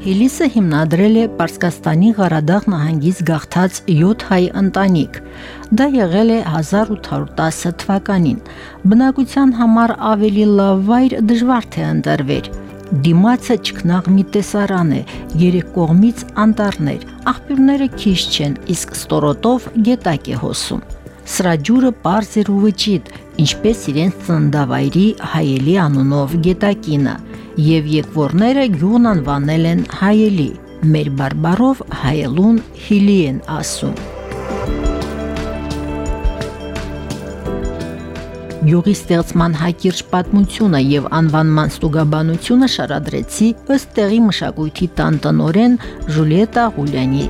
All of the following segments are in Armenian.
Հիլիսը հիմնադրել է Պարսկաստանի Ղարադաղ նահանգից գաղթած 7 հայ ընտանիք։ Դա եղել է 1810 թվականին։ Բնակության համար ավելի լավ վայր դժվար թե ընտրվեր։ Դիմացը ճկնաղ մի տեսարան է, երեք կողմից անտառներ, աղբյուրները քիչ չեն, իսկ ստորոտով գետակ է հոսում։ Սրա ջուրը པարզ էր ու վճիտ, ինչպես իրենց ծնդավայրի հայելի անունով գետակինը եւ եկվորները գյուղն անվանել են հայելի։ Մեր բարբարով հայելուն հիլի են ասում։ Յուղի ստեղծման հայկիրճ պատմությունը եւ անվանման ստուգաբանությունը շարադրեցի ըստ տեղի մշակույթի տան տնորեն Ժուլիետա Ղուլյանի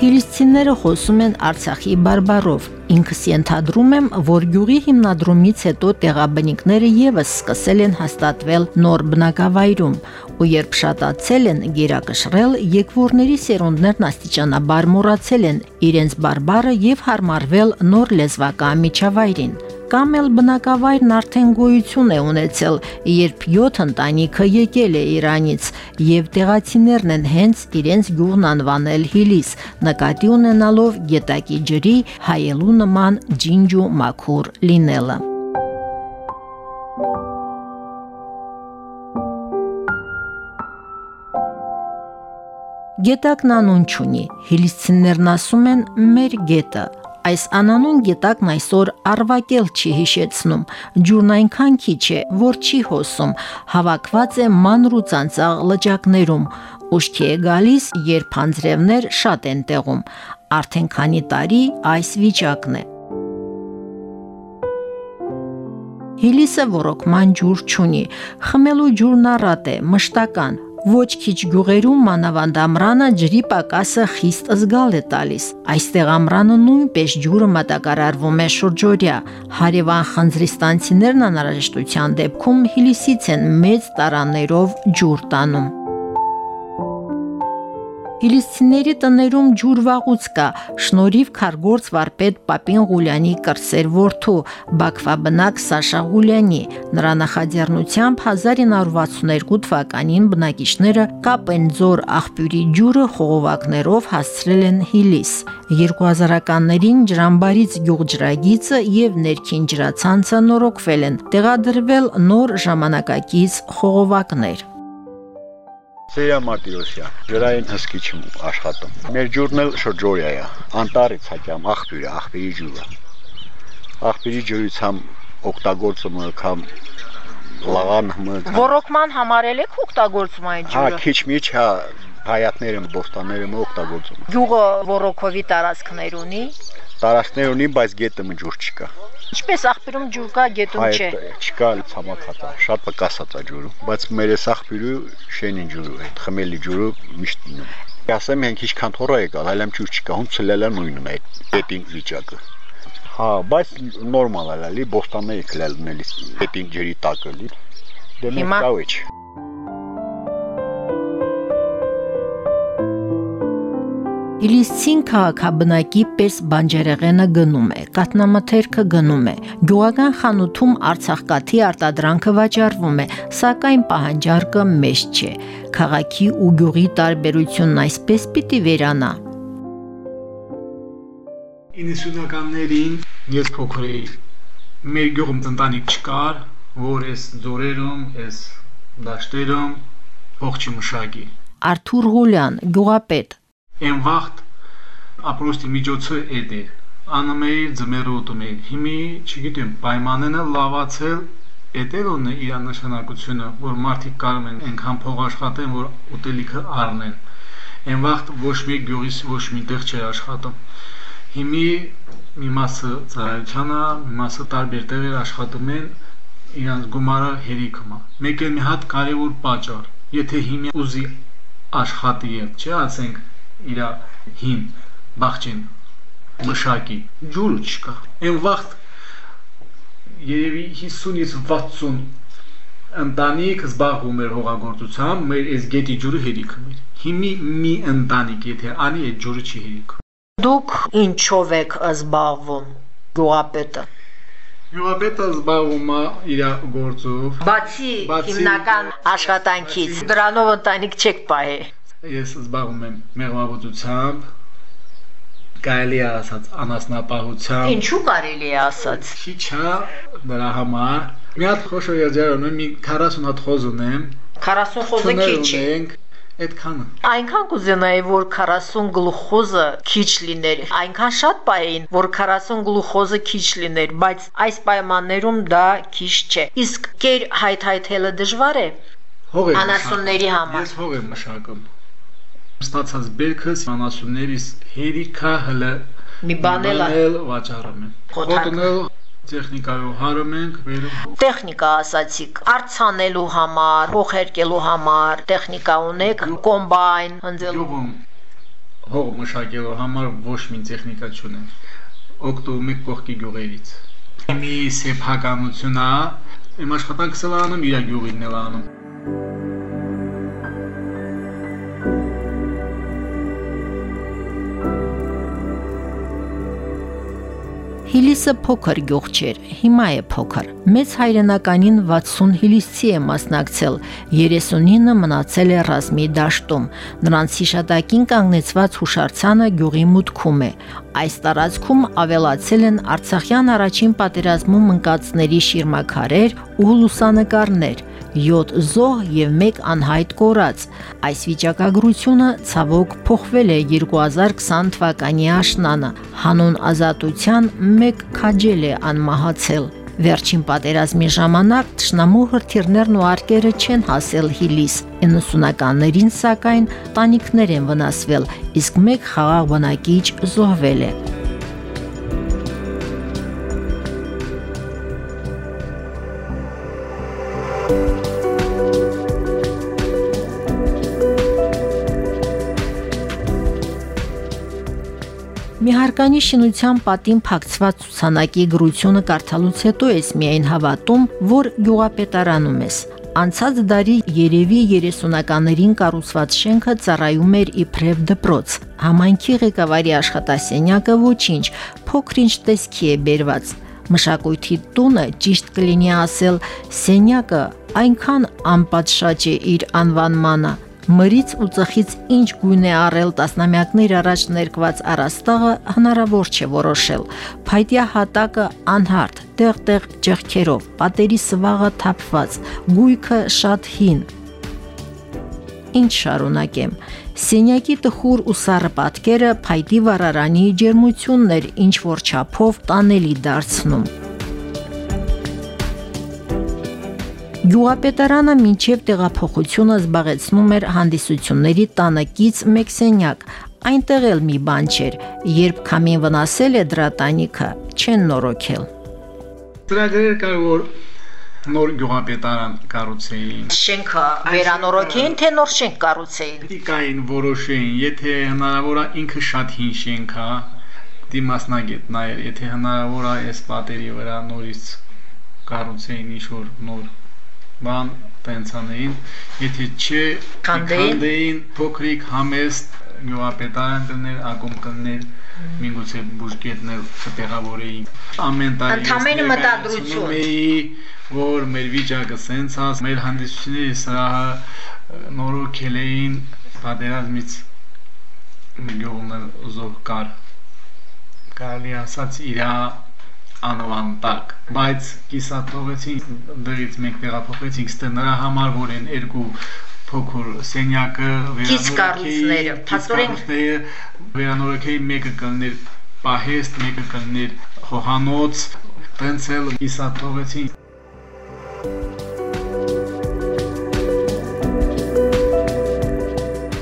Հիլիսցիները խոսում են Արցախի բարբարով։ Ինքս ենթադրում եմ, որ գյուղի հիմնադրումից հետո տեղաբնիկները եւս սկսել են հաստատվել նոր բնակավայրում, ու երբ շատացել են գերակշռել, եկվորների սերունդներն աստիճանաբար մոռացել են իրենց բարբարը եւ հարմարվել նոր լեզվական միջավայրին կամ էլ բնակավայրն արդեն գոյություն է ունեցել, երբ 7 ընտանիքը եկել է Իրանից եւ տեղացիներն են հենց իրենց գյուղն անվանել Հիլիս, նկատի ունենալով գետակի ջրի հայելու նման ջինջու մաքուր լինելը։ Գետակն անուն չունի։ Հիլիսցիներն ասում են մեր գետը, Այս անանուն գետակն այսօր արվակել չի հիշեցնում։ Ջուրն այնքան քիչ է, որ չի հոսում, հավաքված է մանր ու ծանծաղ լճակներում։ Ուշքի է գալիս, երբ անձրևներ շատ են տեղում։ Արդեն քանի տարի այս վիճակն է։ Հիլիսը ռոռոկման ջուր չունի։ Խմելու ջուրն առատ է, մշտական, Ոչ քիչ գյուղերում մանավանդ ամրանը ջրի պակասը խիստ զգալ է տալիս։ Այստեղ ամրանը նույնպես ջուրը մատակարարվում է շուրջօրյա։ Հարևան խնձրիստանցիներն անհրաժեշտության դեպքում հիլիսից են մեծ տարաներով ջուր տանում։ Իլիսցիների տներում ջուր վաղուց կա, շնորհիվ քարգործ վարպետ Պապին Ղուլյանի կրսեր որդու Բաքվաբնակ Սաշա Ղուլյանի։ Նրա նախաձեռնությամբ 1962 թվականին բնակիչները Կապենձոր աղբյուրի ջուրը խողովակներով հասցրել են Հիլիս։ 2000-ականներին ջրամբարից գյուղջրագիծը եւ ներքին ջրացանցը նորոգվել են։ Տեղադրվել նոր ժամանակակից խողովակներ։ Սեյա Մարտիրոսյան, ջրային հսկիչ եմ աշխատում։ Մեր ջուրն էլ շրջորյա է, անտարից հակյամ աղբյուր է, աղբյուրի ջուրը։ Աղբյուրի ջրից համ օգտագործում կամ լաղան հմը։ Ռոռոկման համարել եք օգտագործում այն ջուրը։ Հա, քիչ միչ հա հայատները, բոստանները օգտագործում։ Գյուղը ռոռոկովի տարածքներ ունի։ Տարածքներ ունի, բայց գետը ջուր չկա։ Ինչպես աղբյուրում ջուր կա, գետում չէ։ Չկա ցամաքատա, շատ պակասած է ջուրը, բայց մեր էս աղբյուրը շենին ջուրը է, խմելի ջուրը միշտ ինում։ Ասեմ, մենք ինչքան թորը եկալ, այլամ ջուր չկա, հում ցլելա նույնն է, պետին վիճակը։ Հա, բայց նորմալ է, լի բոստանները քլել ունելի պետին ջրի տակը լի։ Դե մենք կավեչ։ Իլիսցին քաղաքաբնակի պես բանջարեղենը գնում է, կատնամթերքը գնում է։ Գյուղական խանութում Արցախկաթի արտադրանքը վաճառվում է, սակայն պահանջարկը մեծ չէ։ Քաղաքի ու գյուղի տարբերությունն այսպես պիտի վերանա։ 90-ականներին ես փոքր էի։ Մեր գյուղում ընտանիք չկար, որ այս ձորերում, այս դաշտերում ողջի մշակի։ Արթուր Ղուլյան, գյուղապետ Այն վաղտ ապրոստի միջոցը էդ էր։ Անում էի ձմերը ուտում էի։ Հիմի, չգիտեմ, պայմանները լավացել էդել ունի իր նշանակությունը, որ մարդիկ կարող են այնքան փող աշխատեն, որ ուտելիքը առնեն։ Այն վաղտ ոչ մի գյուղիս ոչ միտեղ չէր աշխատում։ Հիմի մի մասը ծառայությանը, մի մասը տարբեր տեղեր աշխատում են իրանց գումարը հերիքում է։ Մեկ էլ մի հատ կարևոր պատճառ։ Եթե հիմի ուզի աշխատի եւ, չէ, ասենք իր հին բախջին մշակի ջուրը չկա այն վաղ երևի 50-ից 60 ընտանիք զբաղվում էր հողագործությամբ, մեր այս գետի ջուրը հերիքում էր։ Հիմի մի ընտանիք եթե անի այդ ջուրը չի հերիքում։ Դուք ինչով եք զբաղվում գյուղապետը։ Գյուղապետը զբաղվում է իր գործով։ Բացի Բացի- հիմնական աշխատանքից, դրանով ընտանիք չեք պահի։ Ես զբաղվում եմ մեղվաբուծությամբ, կարելի է ասած անասնապահությամբ։ Ինչու կարելի է ասած։ Քիչ է դրա համար։ Մի հատ խոշոր երջեր ունեմ, մի 40 հատ խոզ ունեմ։ 40 խոզը քիչ է։ Այդքանը։ Այնքան կուզենայի, որ 40 գլուխոզը քիչ լիներ։ Այնքան շատ պահեին, որ 40 գլուխոզը քիչ լիներ, բայց այս պայմաններում դա քիչ չէ։ Իսկ կեր հայթայթելը դժվար է Հող եմ անասունների համար։ Ես հող եմ մշակում։ Ստացած բերքս անասուններիս հերիքա հələ Մի բանել վաճառում եմ։ Խոթակ։ Խոտնել տեխնիկայով հարում ենք, վերում Տեխնիկա ասացիք, արցանելու համար, հող հերկելու համար, տեխնիկա ունեք, կոմբայն, հնձելու։ հող մշակելու համար ոչ մի տեխնիկա չունենք։ Օգտվում ենք կողքի գյուղերից։ Մի սեփականություն է, իմ աշխատանքս էլ անում, իր գյուղին էլ անում։ Հիլիսը փոքր գյուղ չէր, հիմա է փոքր։ Մեծ հայրենականին 60 հիլիսցի է մասնակցել, 39-ը մնացել է ռազմի դաշտում։ Նրանց հիշատակին կանգնեցված հուշարձանը գյուղի մուտքում է։ Այս տարածքում ավելացել են Արցախյան առաջին պատերազմում ընկածների շիրմաքարեր ու լուսանկարներ, 7 զոհ եւ 1 անհայտ կորած։ Այս վիճակագրությունը ցավոք փոխվել է 2020 թվականի աշնանը։ Հանուն ազատության 1 քաջել է անմահացել։ Վերջին պատերազմի ժամանակ ճշնամու հրթիռներն ու արկերը չեն հասել Հիլիս։ 90-ականներին սակայն տանիքներ են վնասվել, իսկ մեկ խաղաղ բնակիչ զոհվել է։ Հարկանի շինության պատին փակցված ցուցանակի գրությունը կարդալուց հետո ես միայն հավատում, որ գյուղապետարանում ես։ Անցած դարի երևի 30-ականներին կառուցված շենքը ծառայում էր իբրև դպրոց։ Համայնքի ղեկավարի աշխատասենյակը ոչինչ, փոքրինչ տեսքի է բերված։ Մշակույթի տունը ճիշտ կլինի ասել, սենյակը այնքան անպատշաճ է իր անվանմանը, մրից ու ծխից ինչ գույն է առել տասնամյակներ առաջ ներկված առաստաղը հնարավոր չէ որոշել։ Փայտյա հատակը անհարթ, տեղ-տեղ ճեղքերով, պատերի սվաղը թափված, գույքը շատ հին։ Ինչ շարունակեմ։ Սենյակի տխուր ու սառը պատկերը փայտի վառարանի ջերմությունն էր, ինչ որ չափով տանելի դարձնում։ Գյուղապետարանը մինչև տեղափոխությունը զբաղեցնում էր հանդիսությունների տանեկից մեկ սենյակ։ Այնտեղ էլ մի բան չէր, երբ քամին վնասել է դրա տանիքը, չեն նորոգել։ Ծրագրեր կար որ նոր գյուղապետարան կառուցեին։ Շենքը վերանորոգեին, թե նոր շենք կառուցեին։ Դիկային որոշեին, եթե հնարավոր է ինքը շատ հին շենք է, դիմասնագետ նայել, եթե հնարավոր է այս պատերի վրա նորից կառուցեին ինչ-որ նոր բան տենց անեին, եթե չէ քանդեին փոքրիկ համեստ գյուղապետարան կներ, ակում կներ, միգուցե բուժկետներ կտեղավորեին։ Ամեն տարի ես մտադրություն։ էի, որ մեր վիճակը սենց է, մեր հանդիսությունների սրահը նորոգել էին պատերազմից գյուղն զոհ կար։ Կարելի ասած իրա անվան տակ, բայց կիսաթողեցին դրից մենք տեղափոխեցինք ստե նրա համար, որ են երկու փոքր սենյակը կառույցները, փաստորեն- վերանորոգեի մեկը կլներ պահեստ, մեկը կլներ խոհանոց, տենց էլ կիսաթողեցին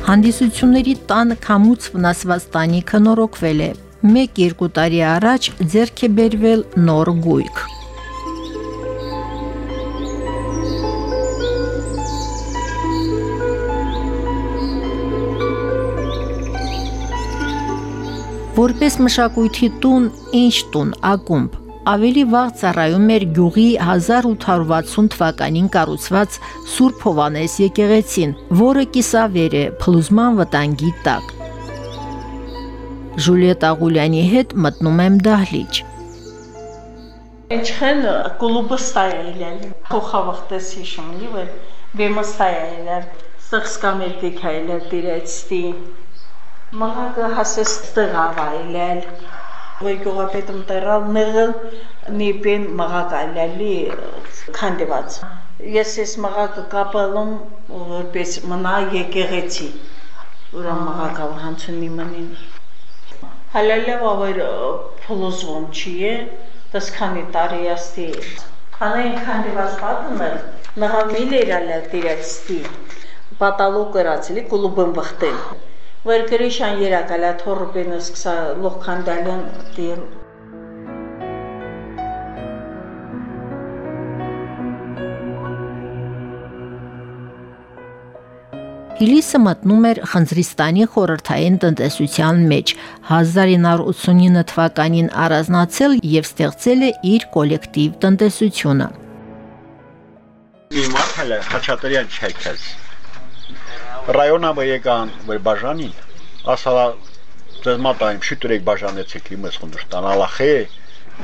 Հանդիսությունների տան քամուց վնասված տանիքը նորոգվել է։ 1-2 տարի առաջ ձեռք է բերվել նոր գույք։ Որպես մշակույթի տուն, ինչ տուն, ակումբ ավելի վաղ ծառայում էր գյուղի 1860 թվականին կառուցված Սուրբ Հովանես եկեղեցին, որը կիսավեր է փլուզման վտանգի տակ։ Ժուլիետ Աղուլյանի հետ մտնում եմ դահլիճ։ Ինչքան կլուբը ստայել, խոխավախտես հիշում լիվը, բեմը ստայել, սխսկամեր դիքայել դիրեցտի, մղակը հասես տղավայել, որ գյուղապետում տեղալ նեղել նիպին մղակալյալի քանդված։ Ես ես մղակը կապալում որպես մնա եկեղեցի։ Ուրա մղակավ հանցունի մնին։ Հալալավ ավեր փլոզվում չի է, դասքանի տարի աստի։ Քանային քանդված պատում է, նղա միլերալը դիրեցտի։ Պատալու կրացելի կլուբն վխտել Վերգրիշան երակալա թորբենս կսա լոխքանդալյան դիլ Հիլիսը մտնում էր Խնձրիստանի խորհրդային տնտեսության մեջ 1989 թվականին առանձնացել եւ ստեղծել է իր կոլեկտիվ տնտեսությունը։ Մի մարդ հələ Խաչատրյան չայքած ռայոնը եկան որ բաժանին ասալա ձեզ մատայım շուտուրեք բաժանեցեք իմս խնդրտան ալախե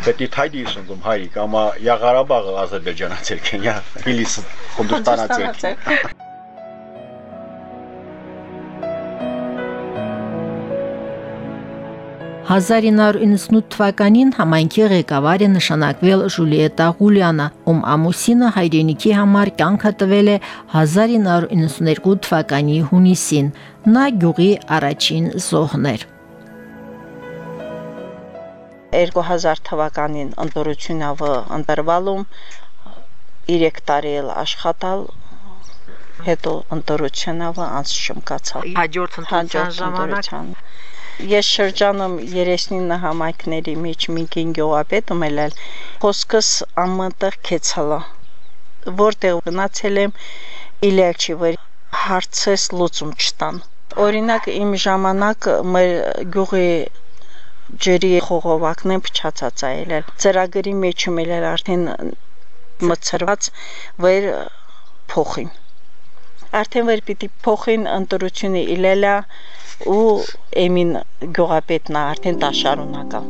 Պետի թայդի սունգում հայրիկ, ամա Յաղարաբաղը Ադրբեջանացել Քենիա, Հիլիս Հնդուստանացել։ 1998 թվականին համայնքի ղեկավար է նշանակվել Ժուլիետա Ղուլյանը, ում ամուսինը հայրենիքի համար կյանքը տվել է 1992 թվականի հունիսին։ Նա գյուղի առաջին զոհն էր։ 2000 թվականին ընտրությունավը ընտրվալում 3 տարի էլ աշխատալ հետո ընտրությունավը անց շմկացավ։ Հաջորդ ընտրության ժամանակ Ես շրջանում 39 համայնքների մեջ մի գինգյուղապետ ումելել խոսքս ամտեղ քեցալա որտեղ գնացել եմ իլիաչի վր հարցես լուծում չտան օրինակ իմ ժամանակ մեր գյուղի ջրի խողովակն են փչացած այլել ծրագրի մեջ ումելել արդեն մցրված վեր փոխին արդեն վեր պիտի փոխին ընտրությունը իլելա ու Էմին գյուղապետն արդեն դա շարունակա։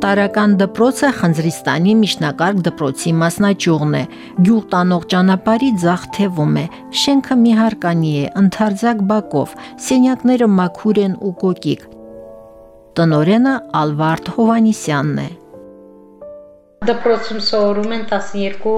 Տարական դպրոցը Խնձրիստանի միջնակարգ դպրոցի մասնաճյուղն է։ Գյուղ տանող ճանապարհի ձախ թևում է։ Շենքը մի հարկանի է, ընդարձակ բակով։ Սենյակները մաքուր են ու կոկիկ։ Տնորենը Ալվարդ Հովանիսյանն է։ Դպրոցում սովորում են 12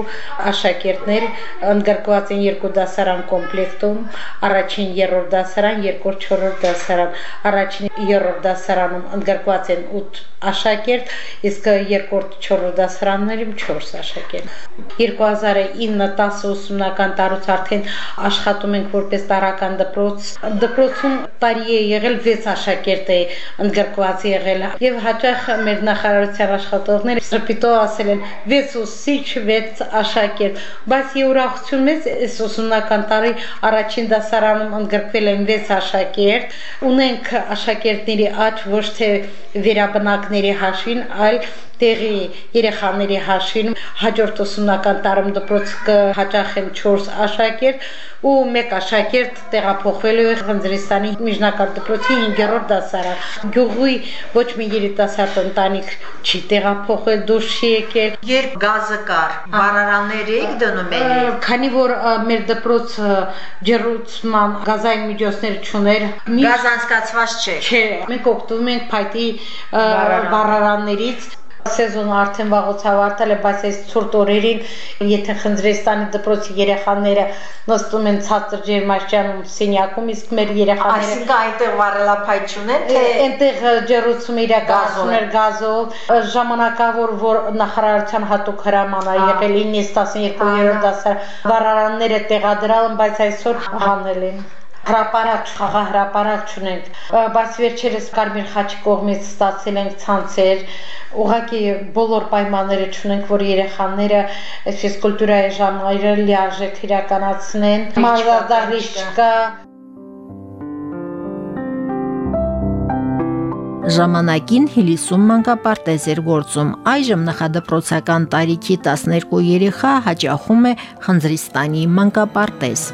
աշակերտներ, ընդգրկված են երկու դասարան կոմպլեկտում, առաջին երրորդ դասարան, երկրորդ չորրորդ դասարան։ Առաջին երրորդ դասարանում ընդգրկված են 8 աշակերտ, իսկ երկրորդ չորրորդ դասարաններում 4 աշակերտ։ 2009-10 ուսումնական տարուց արդեն աշխատում ենք որպես տարական դպրոց։ Դպրոցում տարի է եղել 6 աշակերտ է ընդգրկված եղել եւ հաճախ մեր նախարարության աշխատողները սրբիտո ասել են 6 ուսուցիչ, 6 աշակերտ, բայց ուրախություն մեծ այս ուսումնական տարի առաջին դասարանում ընդգրկվել են 6 աշակերտ, ունենք աշակերտների աճ ոչ թե վերաբնակների հաշվին, այլ տեղի երեխաների հաշվին հաջորդ ուսումնական տարում դպրոց կհաճախեն 4 աշակերտ ու մեկ աշակերտ տեղափոխվելու է Խնձրիստանի միջնակարգ դպրոցի 5-րդ դասարան։ Գյուղի ոչ մի երիտասարդ ընտանիք չի տեղափոխել, դուրս չի եկել։ Երբ գազը կար, բարարաններ եք դնում էլի։ Քանի որ մեր դպրոցը ջերուցման գազային միջոցներ չուներ, գազ անցկացված չէ։ Չէ, մենք օգտվում ենք փայտի բարարաններից Սեզոնը արդեն վաղուց ավարտել է, բայց այս ցուրտ օրերին, եթե Խնձրեստանի դպրոցի երեխաները նստում են ցածր ջերմաշճանում սենյակում, իսկ մեր երեխաները Այսինքն այնտեղ վառելափայտ չունեն, թե այնտեղ ջերուցում իրականացում էր գազով, ժամանակավոր որ նախարարության հատուկ հրաման է եղել 9-12-րդ դասար վառարանները տեղադրալ, բայց այսօր հանել են հրաապարակ, խաղահրաապարակ չունենք, բայց վերջերս Կարմիր խաչի կողմից ստացել ենք ցանցեր, ուղղակի բոլոր պայմանները չունենք, որ երեխաները այսպես կուլտուրայի ժամերը լիարժեք իրականացնեն։ Մարզադահլիճ չկա, Ժամանակին Հիլիսում մանկապարտեզ էր գործում։ Այժմ նախադպրոցական տարիքի 12 երեխա հաճախում է Խնձրիստանի մանկապարտեզ։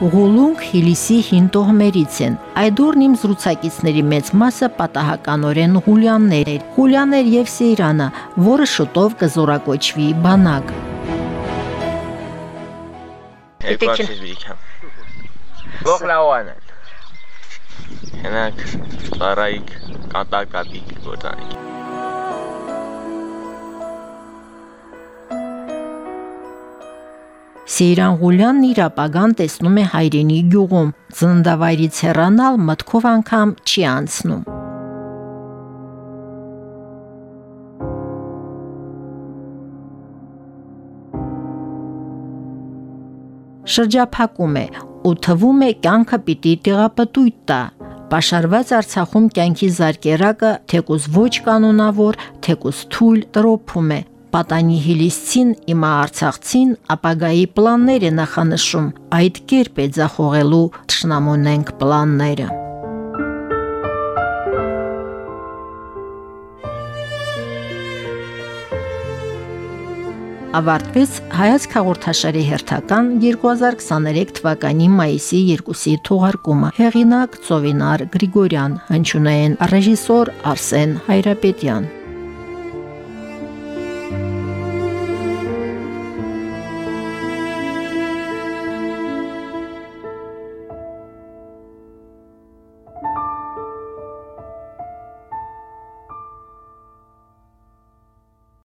Ղուլունգ Հիլիսի հին տոհմերից են։ Այդուրն իմ զրուցակիցների մեծ մասը պատահականորեն Ղուլյաններ էր։ Ղուլյաներ եւ Սեյրանը, որը շուտով կզորակոչվի բանակ։ են։ Հենակ, ծարայիկ, կատակատիկ, գործանիկ։ Սեյրան Ղուլյանն իր ապագան տեսնում է հայրենի գյուղում։ Ծննդավայրից հեռանալ մտքով անգամ չի անցնում։ Շրջափակում է ու թվում է կյանքը պիտի տեղապտույտ տա, Պաշարված Արցախում կյանքի զարկերակը թեկուզ ոչ կանոնավոր, թեկուզ թույլ տրոփում է, Պատանի հիլիսցին իմա արցախցին ապագայի պլաններ է նախանշում, այդ կերպ է ձախողելու ճշնամոնենք պլանները։ ավարտվեց հայացք հաղորդաշարի հերթական 2023 թվականի մայիսի 2-ի թողարկումը։ Հեղինակ Ծովինար Գրիգորյան, հնչյունային ռեժիսոր Արսեն Հայրապետյան։